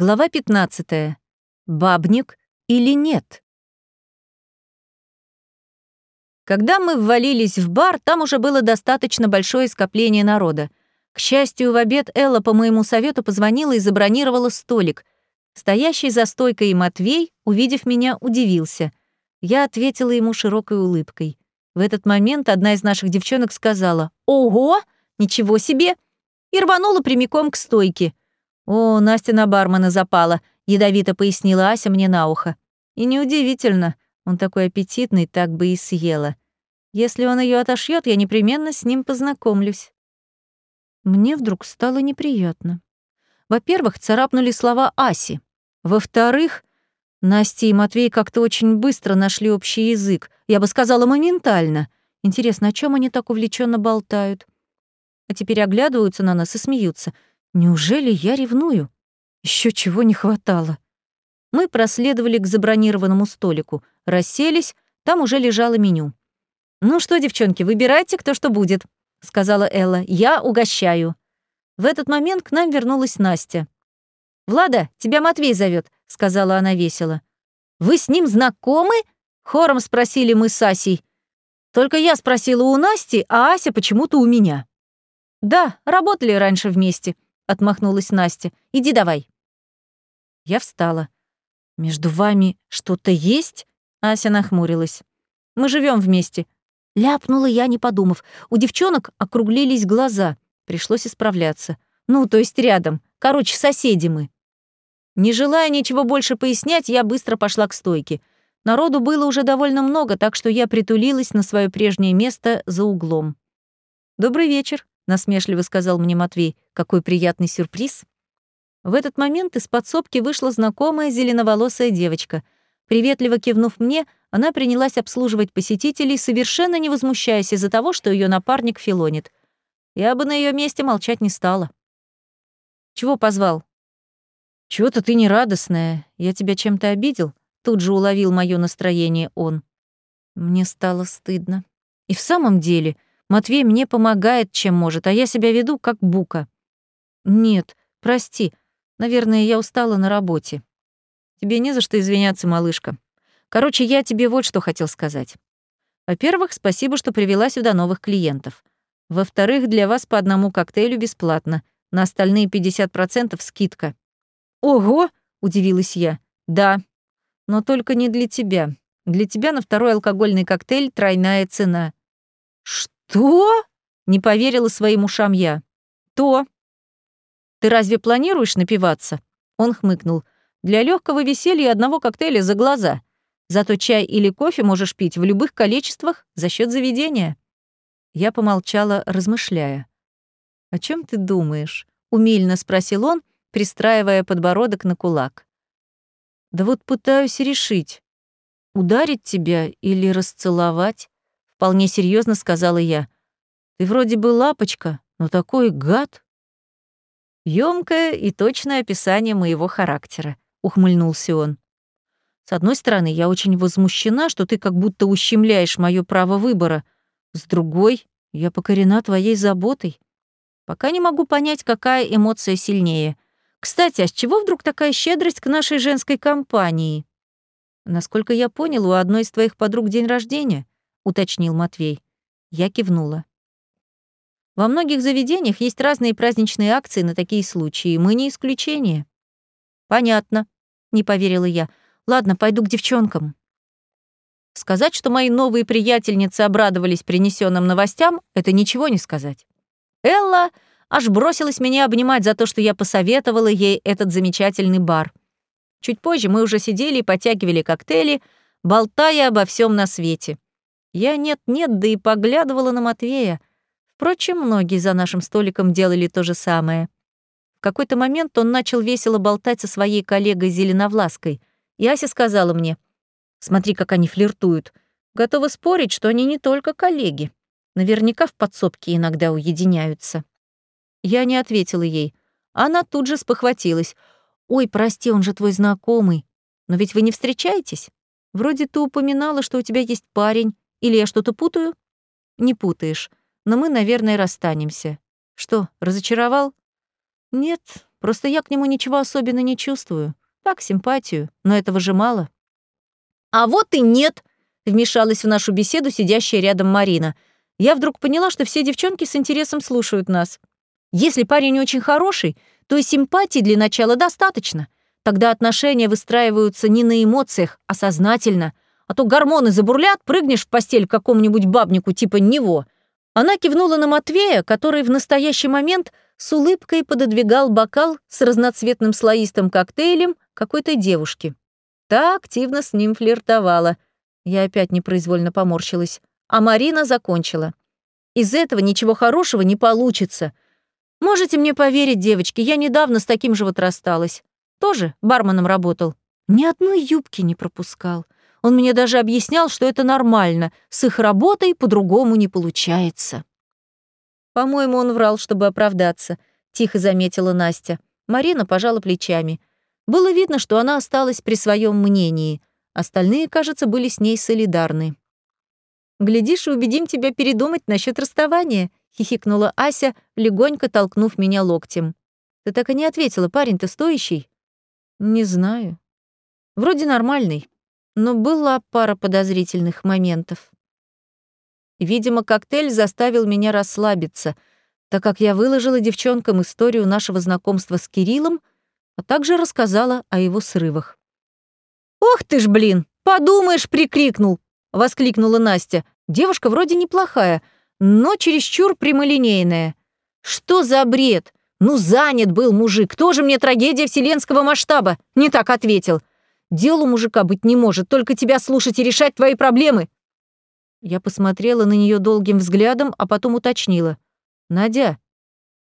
Глава 15. Бабник или нет? Когда мы ввалились в бар, там уже было достаточно большое скопление народа. К счастью, в обед Элла по моему совету позвонила и забронировала столик. Стоящий за стойкой Матвей, увидев меня, удивился. Я ответила ему широкой улыбкой. В этот момент одна из наших девчонок сказала «Ого! Ничего себе!» и рванула прямиком к стойке. «О, Настя на бармена запала», — ядовито пояснила Ася мне на ухо. И неудивительно, он такой аппетитный, так бы и съела. Если он ее отошьет, я непременно с ним познакомлюсь. Мне вдруг стало неприятно. Во-первых, царапнули слова Аси. Во-вторых, Настя и Матвей как-то очень быстро нашли общий язык. Я бы сказала, моментально. Интересно, о чем они так увлеченно болтают? А теперь оглядываются на нас и смеются. Неужели я ревную? Еще чего не хватало. Мы проследовали к забронированному столику, расселись, там уже лежало меню. «Ну что, девчонки, выбирайте, кто что будет», — сказала Элла. «Я угощаю». В этот момент к нам вернулась Настя. «Влада, тебя Матвей зовет, сказала она весело. «Вы с ним знакомы?» — хором спросили мы с Асей. Только я спросила у Насти, а Ася почему-то у меня. «Да, работали раньше вместе», — отмахнулась Настя. «Иди давай». Я встала. «Между вами что-то есть?» Ася нахмурилась. «Мы живем вместе». Ляпнула я, не подумав. У девчонок округлились глаза. Пришлось исправляться. Ну, то есть рядом. Короче, соседи мы. Не желая ничего больше пояснять, я быстро пошла к стойке. Народу было уже довольно много, так что я притулилась на свое прежнее место за углом. «Добрый вечер», — насмешливо сказал мне Матвей. «Какой приятный сюрприз». В этот момент из подсобки вышла знакомая зеленоволосая девочка. Приветливо кивнув мне, она принялась обслуживать посетителей, совершенно не возмущаясь из-за того, что ее напарник филонит. Я бы на ее месте молчать не стала. «Чего позвал?» «Чего-то ты нерадостная. Я тебя чем-то обидел?» Тут же уловил мое настроение он. Мне стало стыдно. И в самом деле, Матвей мне помогает, чем может, а я себя веду как бука. Нет, прости. Наверное, я устала на работе. Тебе не за что извиняться, малышка. Короче, я тебе вот что хотел сказать. Во-первых, спасибо, что привела сюда новых клиентов. Во-вторых, для вас по одному коктейлю бесплатно. На остальные 50% скидка. Ого! удивилась я. Да. Но только не для тебя. Для тебя на второй алкогольный коктейль тройная цена. Что? Не поверила своим ушам я. То. Ты разве планируешь напиваться? Он хмыкнул. Для легкого веселья одного коктейля за глаза. Зато чай или кофе можешь пить в любых количествах за счет заведения. Я помолчала, размышляя. «О чем ты думаешь?» — умильно спросил он, пристраивая подбородок на кулак. «Да вот пытаюсь решить, ударить тебя или расцеловать?» — вполне серьезно сказала я. «Ты вроде бы лапочка, но такой гад!» Ёмкое и точное описание моего характера», — ухмыльнулся он. С одной стороны, я очень возмущена, что ты как будто ущемляешь мое право выбора. С другой, я покорена твоей заботой. Пока не могу понять, какая эмоция сильнее. Кстати, а с чего вдруг такая щедрость к нашей женской компании? Насколько я понял, у одной из твоих подруг день рождения, уточнил Матвей. Я кивнула. Во многих заведениях есть разные праздничные акции на такие случаи, мы не исключение. Понятно, не поверила я. Ладно, пойду к девчонкам. Сказать, что мои новые приятельницы обрадовались принесенным новостям, это ничего не сказать. Элла аж бросилась меня обнимать за то, что я посоветовала ей этот замечательный бар. Чуть позже мы уже сидели и потягивали коктейли, болтая обо всем на свете. Я нет-нет, да и поглядывала на Матвея. Впрочем, многие за нашим столиком делали то же самое. В какой-то момент он начал весело болтать со своей коллегой Зеленовлаской. И Ася сказала мне, «Смотри, как они флиртуют. Готова спорить, что они не только коллеги. Наверняка в подсобке иногда уединяются». Я не ответила ей. Она тут же спохватилась. «Ой, прости, он же твой знакомый. Но ведь вы не встречаетесь? Вроде ты упоминала, что у тебя есть парень. Или я что-то путаю?» «Не путаешь. Но мы, наверное, расстанемся. Что, разочаровал?» «Нет, Просто я к нему ничего особенно не чувствую. Так, симпатию, но этого же мало. А вот и нет, вмешалась в нашу беседу сидящая рядом Марина. Я вдруг поняла, что все девчонки с интересом слушают нас. Если парень очень хороший, то и симпатии для начала достаточно. Тогда отношения выстраиваются не на эмоциях, а сознательно. А то гормоны забурлят, прыгнешь в постель к какому-нибудь бабнику типа него. Она кивнула на Матвея, который в настоящий момент с улыбкой пододвигал бокал с разноцветным слоистым коктейлем какой-то девушке. Та активно с ним флиртовала. Я опять непроизвольно поморщилась. А Марина закончила. Из этого ничего хорошего не получится. Можете мне поверить, девочки, я недавно с таким же вот рассталась. Тоже барменом работал. Ни одной юбки не пропускал. Он мне даже объяснял, что это нормально, с их работой по-другому не получается. По-моему, он врал, чтобы оправдаться, тихо заметила Настя. Марина пожала плечами. Было видно, что она осталась при своем мнении. Остальные, кажется, были с ней солидарны. «Глядишь, убедим тебя передумать насчет расставания», — хихикнула Ася, легонько толкнув меня локтем. «Ты так и не ответила, парень, ты стоящий?» «Не знаю. Вроде нормальный, но была пара подозрительных моментов». Видимо, коктейль заставил меня расслабиться, так как я выложила девчонкам историю нашего знакомства с Кириллом, а также рассказала о его срывах. «Ох ты ж, блин! Подумаешь, прикрикнул!» — воскликнула Настя. «Девушка вроде неплохая, но чересчур прямолинейная. Что за бред? Ну, занят был мужик, тоже мне трагедия вселенского масштаба. Не так ответил. Делу мужика быть не может, только тебя слушать и решать твои проблемы. Я посмотрела на нее долгим взглядом, а потом уточнила. «Надя,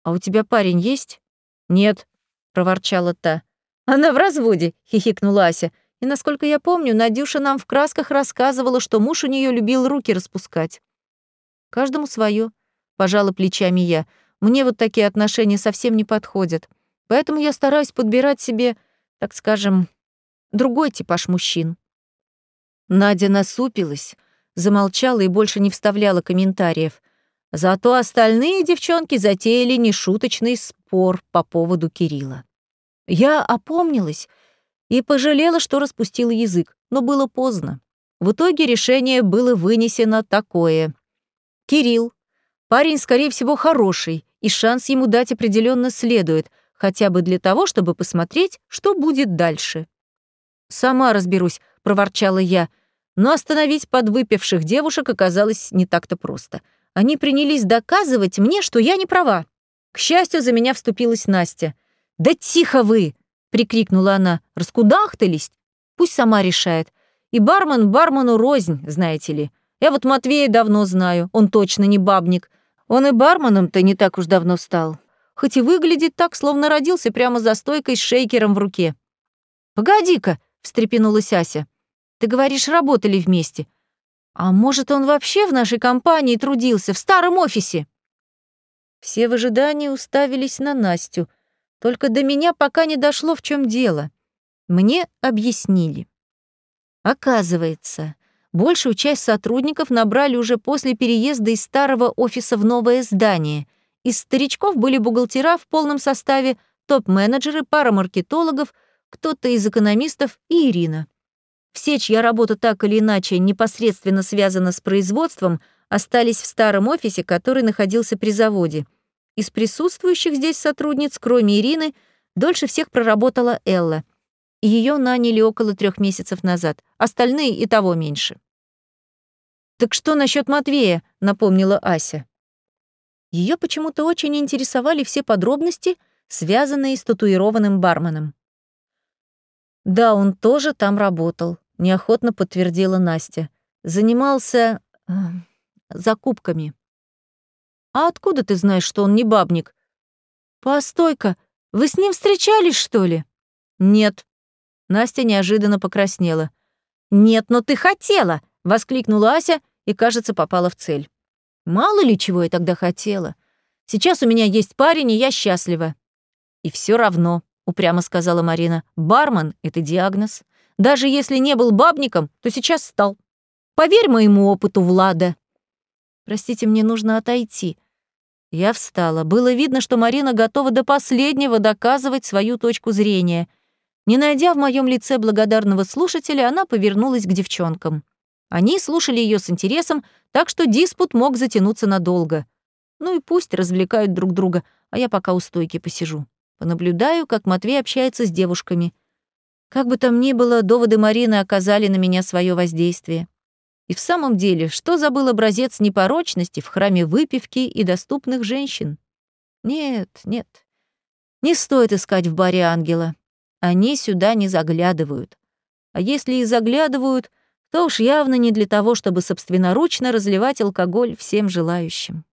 а у тебя парень есть?» «Нет», — проворчала та. «Она в разводе», — хихикнула Ася. И, насколько я помню, Надюша нам в красках рассказывала, что муж у нее любил руки распускать. «Каждому свое, пожала плечами я. «Мне вот такие отношения совсем не подходят. Поэтому я стараюсь подбирать себе, так скажем, другой типаж мужчин». Надя насупилась, замолчала и больше не вставляла комментариев. Зато остальные девчонки затеяли нешуточный спор по поводу Кирилла. Я опомнилась и пожалела, что распустила язык, но было поздно. В итоге решение было вынесено такое. Кирилл. Парень, скорее всего, хороший, и шанс ему дать определенно следует, хотя бы для того, чтобы посмотреть, что будет дальше. «Сама разберусь», — проворчала я, но остановить подвыпивших девушек оказалось не так-то просто. Они принялись доказывать мне, что я не права. К счастью, за меня вступилась Настя. «Да тихо вы!» — прикрикнула она. «Раскудахтались? Пусть сама решает. И бармен бармену рознь, знаете ли. Я вот Матвея давно знаю, он точно не бабник. Он и барменом-то не так уж давно стал. Хоть и выглядит так, словно родился прямо за стойкой с шейкером в руке. «Погоди-ка!» — встрепенулась Ася. Ты говоришь, работали вместе. А может, он вообще в нашей компании трудился, в старом офисе?» Все в ожидании уставились на Настю. Только до меня пока не дошло, в чем дело. Мне объяснили. Оказывается, большую часть сотрудников набрали уже после переезда из старого офиса в новое здание. Из старичков были бухгалтера в полном составе, топ-менеджеры, пара маркетологов, кто-то из экономистов и Ирина. Все, чья работа так или иначе непосредственно связана с производством, остались в старом офисе, который находился при заводе. Из присутствующих здесь сотрудниц, кроме Ирины, дольше всех проработала Элла. Ее наняли около трех месяцев назад, остальные и того меньше. «Так что насчет Матвея?» — напомнила Ася. Ее почему-то очень интересовали все подробности, связанные с татуированным барменом. Да, он тоже там работал, неохотно подтвердила Настя. Занимался э, закупками. А откуда ты знаешь, что он не бабник? Постой-ка, вы с ним встречались, что ли? Нет. Настя неожиданно покраснела. Нет, но ты хотела, воскликнула Ася и, кажется, попала в цель. Мало ли чего я тогда хотела. Сейчас у меня есть парень, и я счастлива. И все равно, упрямо сказала Марина. Бармен — это диагноз. Даже если не был бабником, то сейчас стал. Поверь моему опыту, Влада. Простите, мне нужно отойти. Я встала. Было видно, что Марина готова до последнего доказывать свою точку зрения. Не найдя в моем лице благодарного слушателя, она повернулась к девчонкам. Они слушали ее с интересом, так что диспут мог затянуться надолго. Ну и пусть развлекают друг друга, а я пока у стойки посижу. Понаблюдаю, как Матвей общается с девушками. Как бы там ни было, доводы Марины оказали на меня свое воздействие. И в самом деле, что забыл образец непорочности в храме выпивки и доступных женщин? Нет, нет. Не стоит искать в баре ангела. Они сюда не заглядывают. А если и заглядывают, то уж явно не для того, чтобы собственноручно разливать алкоголь всем желающим.